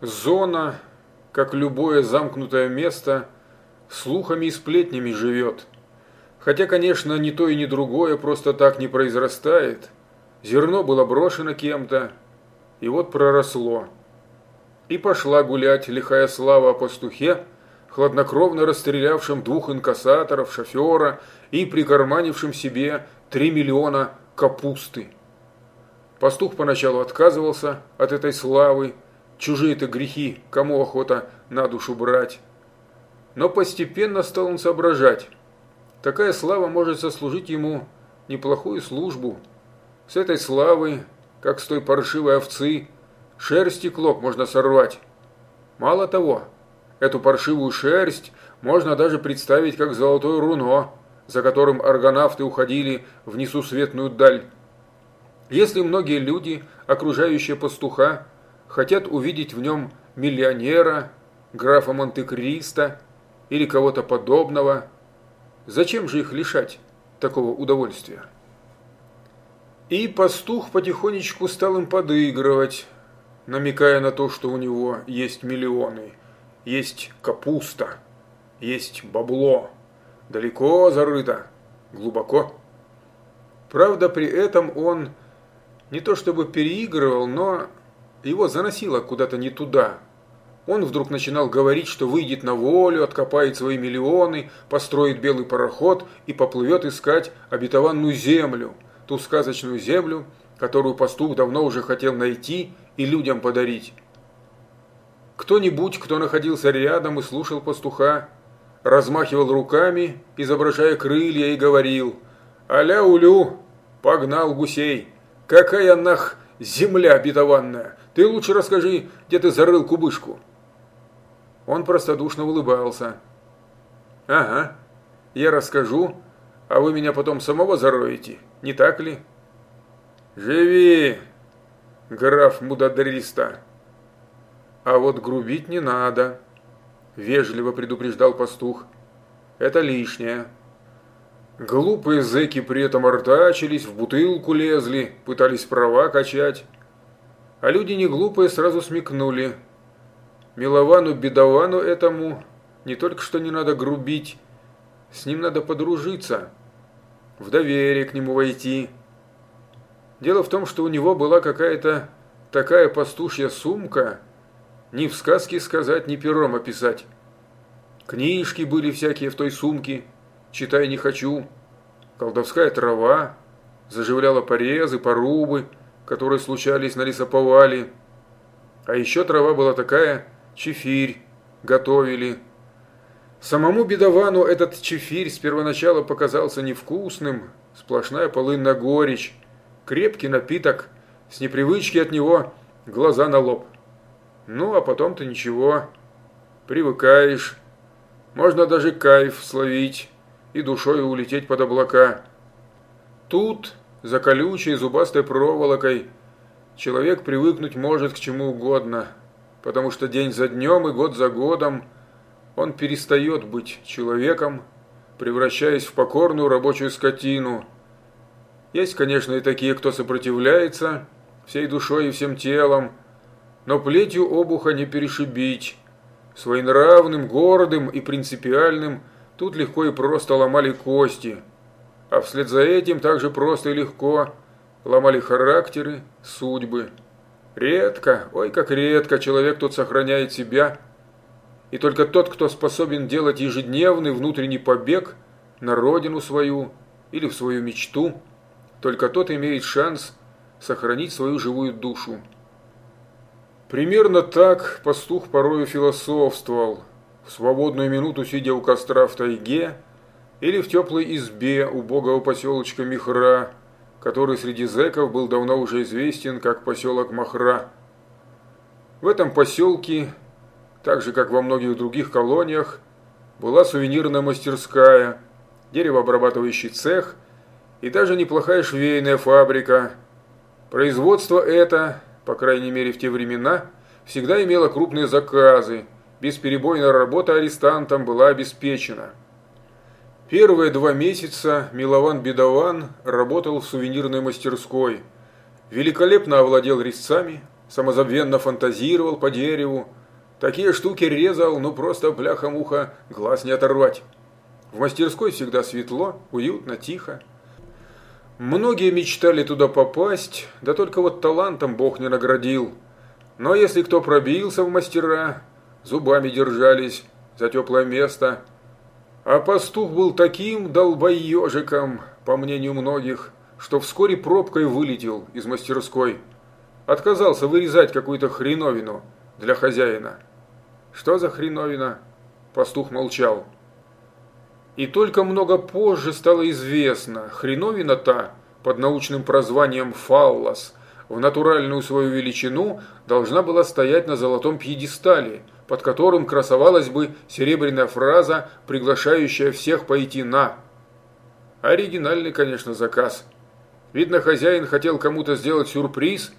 Зона, как любое замкнутое место, слухами и сплетнями живет. Хотя, конечно, ни то и ни другое просто так не произрастает. Зерно было брошено кем-то, и вот проросло. И пошла гулять лихая слава о пастухе, хладнокровно расстрелявшим двух инкассаторов, шофера и прикарманившим себе три миллиона капусты. Пастух поначалу отказывался от этой славы, чужие-то грехи, кому охота на душу брать. Но постепенно стал он соображать. Такая слава может сослужить ему неплохую службу. С этой славы, как с той паршивой овцы, шерсть и клок можно сорвать. Мало того, эту паршивую шерсть можно даже представить как золотое руно, за которым аргонавты уходили в несусветную даль. Если многие люди, окружающие пастуха, хотят увидеть в нем миллионера, графа Монте-Кристо или кого-то подобного, зачем же их лишать такого удовольствия? И пастух потихонечку стал им подыгрывать, намекая на то, что у него есть миллионы, есть капуста, есть бабло, далеко зарыто, глубоко. Правда, при этом он не то чтобы переигрывал, но его заносило куда-то не туда. Он вдруг начинал говорить, что выйдет на волю, откопает свои миллионы, построит белый пароход и поплывет искать обетованную землю, ту сказочную землю, которую пастух давно уже хотел найти и людям подарить. Кто-нибудь, кто находился рядом и слушал пастуха, размахивал руками, изображая крылья, и говорил «Аля-улю, погнал гусей!» Какая нах земля обетованная! Ты лучше расскажи, где ты зарыл кубышку. Он простодушно улыбался. Ага, я расскажу, а вы меня потом самого зароете, не так ли? Живи, граф Мудадриста. А вот грубить не надо, вежливо предупреждал пастух. Это лишнее. Глупые зэки при этом артачились, в бутылку лезли, пытались права качать. А люди не глупые сразу смекнули. Миловану-бедовану этому не только что не надо грубить, с ним надо подружиться, в доверие к нему войти. Дело в том, что у него была какая-то такая пастушья сумка, ни в сказке сказать, ни пером описать. Книжки были всякие в той сумке – читай не хочу. Колдовская трава заживляла порезы, порубы, которые случались на лесоповале. А еще трава была такая, чефирь готовили. Самому бедовану этот чефирь с первоначала показался невкусным, сплошная полынная горечь, крепкий напиток, с непривычки от него глаза на лоб. Ну, а потом-то ничего, привыкаешь, можно даже кайф словить и душой улететь под облака. Тут, за колючей зубастой проволокой, человек привыкнуть может к чему угодно, потому что день за днем и год за годом он перестает быть человеком, превращаясь в покорную рабочую скотину. Есть, конечно, и такие, кто сопротивляется всей душой и всем телом, но плетью обуха не перешибить. Своенравным, гордым и принципиальным – Тут легко и просто ломали кости, а вслед за этим также просто и легко ломали характеры, судьбы. Редко, ой, как редко человек тут сохраняет себя, и только тот, кто способен делать ежедневный внутренний побег на родину свою или в свою мечту, только тот имеет шанс сохранить свою живую душу. Примерно так пастух порою философствовал, в свободную минуту сидя у костра в тайге или в теплой избе убогого поселочка Михра, который среди зэков был давно уже известен как поселок Махра. В этом поселке, так же как во многих других колониях, была сувенирная мастерская, деревообрабатывающий цех и даже неплохая швейная фабрика. Производство это, по крайней мере в те времена, всегда имело крупные заказы – бесперебойная работа арестантам была обеспечена. Первые два месяца Милован Бедован работал в сувенирной мастерской, великолепно овладел резцами, самозабвенно фантазировал по дереву. Такие штуки резал, ну просто бляха-муха, глаз не оторвать. В мастерской всегда светло, уютно, тихо. Многие мечтали туда попасть, да только вот талантом Бог не наградил. Но если кто пробился в мастера, зубами держались за теплое место. А пастух был таким долбоежиком, по мнению многих, что вскоре пробкой вылетел из мастерской. Отказался вырезать какую-то хреновину для хозяина. Что за хреновина? Пастух молчал. И только много позже стало известно, хреновина та, под научным прозванием фаллос, в натуральную свою величину должна была стоять на золотом пьедестале, под которым красовалась бы серебряная фраза, приглашающая всех пойти на. Оригинальный, конечно, заказ. Видно, хозяин хотел кому-то сделать сюрприз,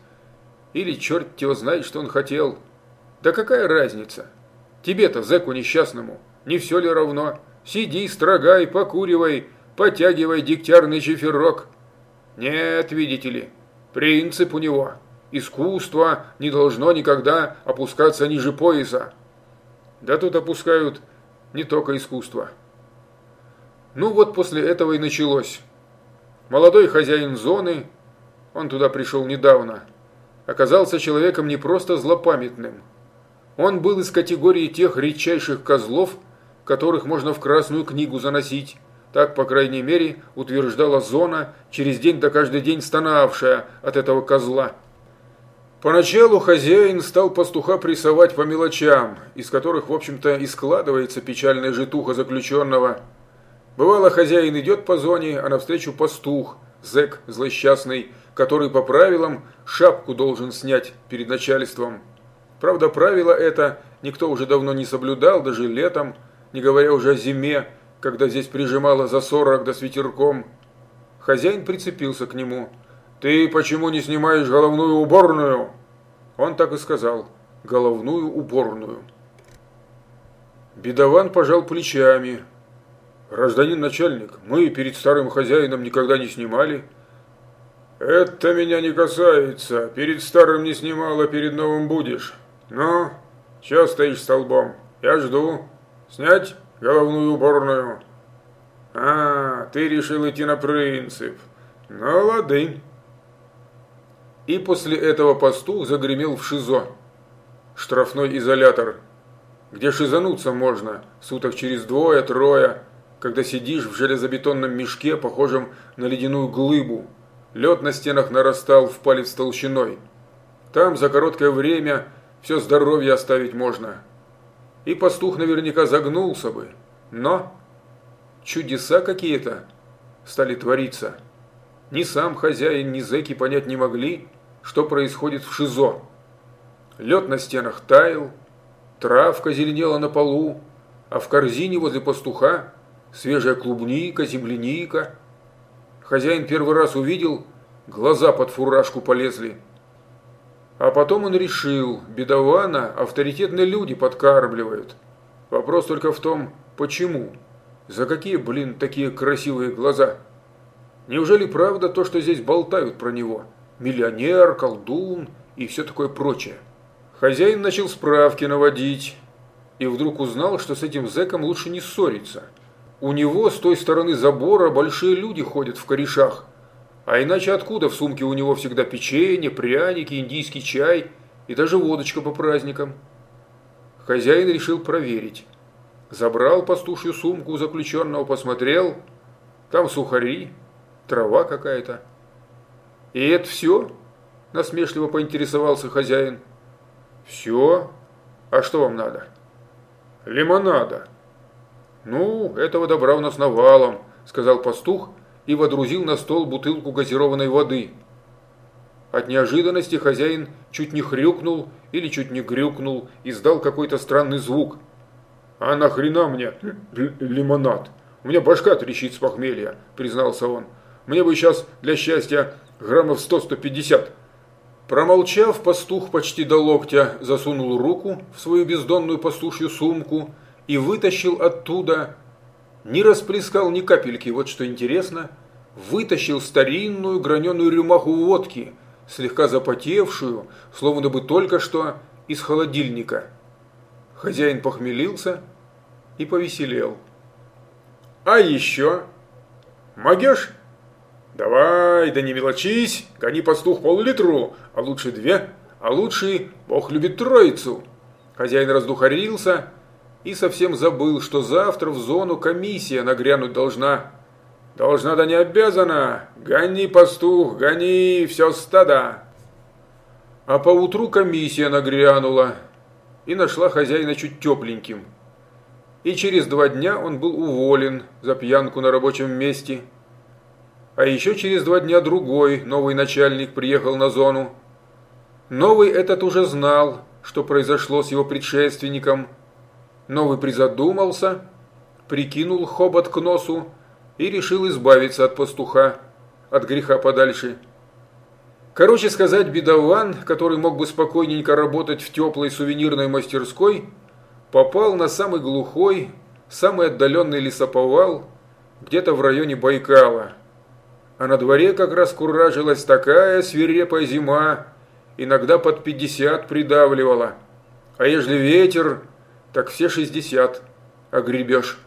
или черт его знает, что он хотел. Да какая разница? Тебе-то, зэку несчастному, не все ли равно? Сиди, строгай, покуривай, потягивай дегтярный чефирок. Нет, видите ли, принцип у него. Искусство не должно никогда опускаться ниже пояса. Да тут опускают не только искусство. Ну вот после этого и началось. Молодой хозяин зоны, он туда пришел недавно, оказался человеком не просто злопамятным. Он был из категории тех редчайших козлов, которых можно в Красную книгу заносить. Так, по крайней мере, утверждала зона, через день да каждый день стонавшая от этого козла. Поначалу хозяин стал пастуха прессовать по мелочам, из которых, в общем-то, и складывается печальная житуха заключенного. Бывало, хозяин идет по зоне, а навстречу пастух, зэк злосчастный, который по правилам шапку должен снять перед начальством. Правда, правило это никто уже давно не соблюдал, даже летом, не говоря уже о зиме, когда здесь прижимало за сорок до ветерком. Хозяин прицепился к нему. «Ты почему не снимаешь головную уборную?» Он так и сказал. «Головную уборную». Бедован пожал плечами. «Гражданин начальник, мы перед старым хозяином никогда не снимали». «Это меня не касается. Перед старым не снимал, а перед новым будешь. Ну, чего стоишь столбом? Я жду». Снять головную уборную? А, ты решил идти на принцип. Ну, лады. И после этого пастух загремел в ШИЗО. Штрафной изолятор. Где шизануться можно, суток через двое-трое, когда сидишь в железобетонном мешке, похожем на ледяную глыбу. Лед на стенах нарастал в палец толщиной. Там за короткое время все здоровье оставить можно и пастух наверняка загнулся бы. Но чудеса какие-то стали твориться. Ни сам хозяин, ни зэки понять не могли, что происходит в ШИЗО. Лед на стенах таял, травка зеленела на полу, а в корзине возле пастуха свежая клубника, земляника. Хозяин первый раз увидел, глаза под фуражку полезли – а потом он решил, бедована авторитетные люди подкармливают. Вопрос только в том, почему? За какие, блин, такие красивые глаза? Неужели правда то, что здесь болтают про него? Миллионер, колдун и все такое прочее. Хозяин начал справки наводить и вдруг узнал, что с этим зэком лучше не ссориться. У него с той стороны забора большие люди ходят в корешах, а иначе откуда в сумке у него всегда печенье, пряники, индийский чай и даже водочка по праздникам? Хозяин решил проверить. Забрал пастушью сумку заключенного, посмотрел. Там сухари, трава какая-то. И это все? Насмешливо поинтересовался хозяин. Все? А что вам надо? Лимонада. Ну, этого добра у нас навалом, сказал пастух и водрузил на стол бутылку газированной воды. От неожиданности хозяин чуть не хрюкнул или чуть не грюкнул, издал какой-то странный звук. «А нахрена мне лимонад? У меня башка трещит с похмелья», – признался он. «Мне бы сейчас для счастья граммов сто-сто пятьдесят». Промолчав, пастух почти до локтя засунул руку в свою бездонную пастушью сумку и вытащил оттуда не расплескал ни капельки, вот что интересно, вытащил старинную граненую рюмаху водки слегка запотевшую, словно бы только что из холодильника. Хозяин похмелился и повеселел. «А еще? Могешь?» «Давай, да не мелочись, гони пастух пол-литру, а лучше две, а лучше Бог любит троицу». Хозяин раздухарился и совсем забыл, что завтра в зону комиссия нагрянуть должна. Должна да не обязана. Гони, пастух, гони, все стада. А поутру комиссия нагрянула и нашла хозяина чуть тепленьким. И через два дня он был уволен за пьянку на рабочем месте – а еще через два дня другой новый начальник приехал на зону. Новый этот уже знал, что произошло с его предшественником. Новый призадумался, прикинул хобот к носу и решил избавиться от пастуха, от греха подальше. Короче сказать, бедован, который мог бы спокойненько работать в теплой сувенирной мастерской, попал на самый глухой, самый отдаленный лесоповал, где-то в районе Байкала – а на дворе как раз куражилась такая свирепая зима, иногда под пятьдесят придавливала. А ежели ветер, так все шестьдесят огребешь.